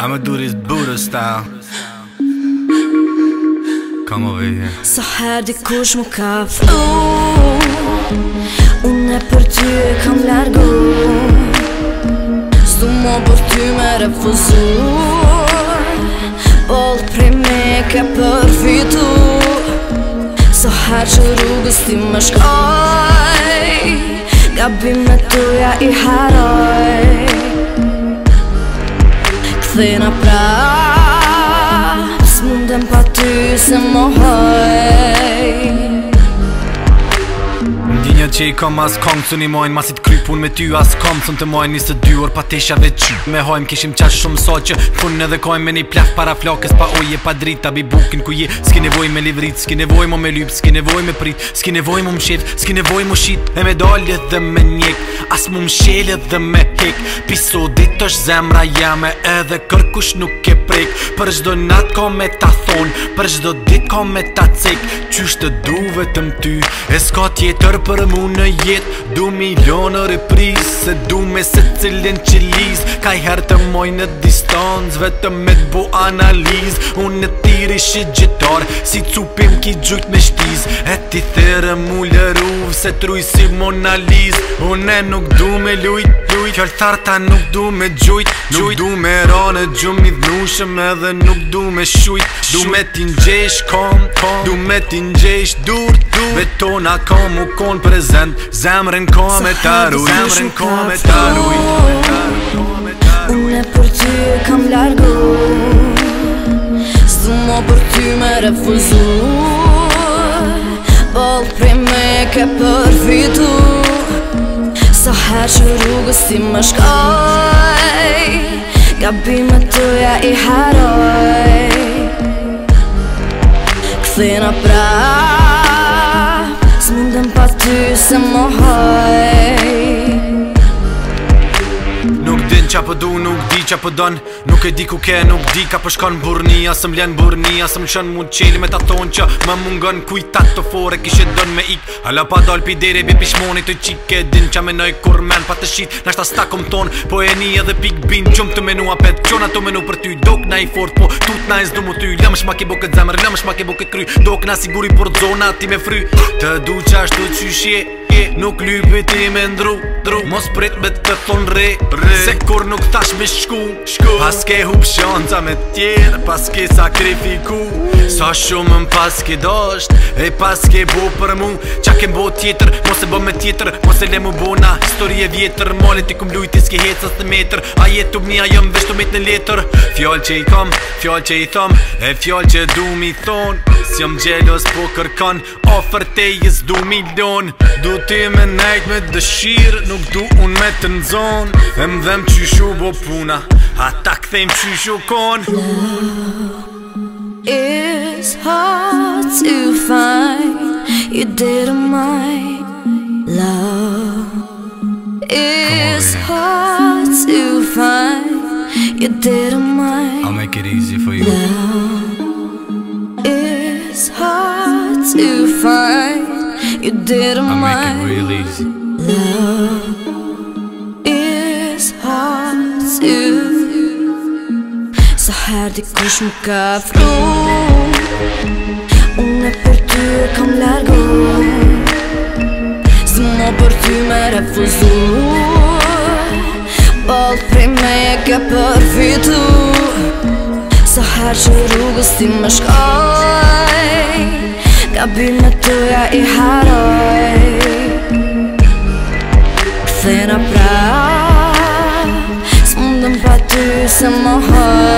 I'ma do this Buddha style Come over here So her di kush mu ka fru Unë e për ty e kam largu Zdo mo për ty me refuzu Bollë po prej me ke për fitu So her që rrugës ti më shkoj Gabime të ja i hara some more heart që i kom as kom Cun i mojnë masit kry me ty as kom Cun të mojnë njësë dy orë pa tesha dhe qy Me hojmë kishim qash shumë so që Kun në dhe kojmë me një plak para flakës Pa oje pa drit bi bukin ku je Ski nevoj me livrit, ski nevoj mo me lyp Ski nevoj me prit, ski nevoj mo më shet Ski nevoj mo shit e me dalje dhe me njek As mu më shelje dhe me hek Piso dit është zemra jame Edhe kërkush nuk e prek Për shdo nat ko me ta thon Për shdo dit ko me ta cek Qysh të duve të mty E s'ka tjetër për në jet Du milionë repris Se du me se cilin që liz Ka i herë të moj në distanc Vetëm me të bu analiz Unë në tiri shi gjitar Si cupim ki gjujt me shtiz E ti thërë mu lëruv Se truj si monaliz Unë e nuk du me lujt, lujt Kjoll tharta nuk du me gjujt Nuk du me rane gjumë dhnushëm edhe nuk du me shujt Du me ti njësh kom, kom, du me ti njësh dur, dur Ve tona kom u kon prezent, zemrën kom e taru Zemrën kom e taru Unë e për ty e kam largu Së du më për ty me refuzu Bëllë prej me ke përfitu Sa her që rrugës ti më shkaj gabi में tu ja i haroi. Kvinna bra, sminden pa ty se mohoj qa po du nuk di qa po don Nuk e di ku ke nuk di ka po shkon burni Asëm ljen burni asëm qën mu qeli me ta thon qa Ma mungon kujtat ku të fore kishe don me ik Hala pa dal pi deri bi pishmoni të qik e din Qa menoj kur men pa të shit nashta sta kom ton Po e ni edhe pik bin qum të menua pet qona të menu për ty Dok na i fort po tut na i zdo mu ty Lëm shmak i bo këtë zemr lëm shmak i bo këtë kry Dok na siguri por zona ti me fry Të du qa shtu qyshje je Nuk lypi ti me ndru, dru Mos prit me të pëthon re, re Se kur nuk tash me shku, shku Pas ke hup shanta me tjerë Pas ke sakrifiku Sa so shumë më pas ke dosht E pas ke bo për mu Qa ke mbo tjetër, mos e bo me tjetër Mos e le mu bo na histori e vjetër Mali ti kum lujti s'ke hecës në metër A jetu mnja jëm veshtu mit në letër Fjall që i kam, fjall që i tham E fjall që du mi thon Si jëm gjelos po kërkan Ofer te jës du mi don Du ti me nejt me dëshirë Nuk du unë me të nëzonë E më dhem që shu bo puna A ta këthejmë që shu konë Love is hard to find You didn't mind Love is hard to find You didn't mind I'll make it easy for you Love is hard to find you did on my really love is hard to Sa her di kush më ka fru Unë e për ty e kam largu Së më për ty me refuzu Bëllë prej me e ke përfitu Sa her që rrugës ti më shkoj Jag vill att du, är i Sen är bra Som den bara du som har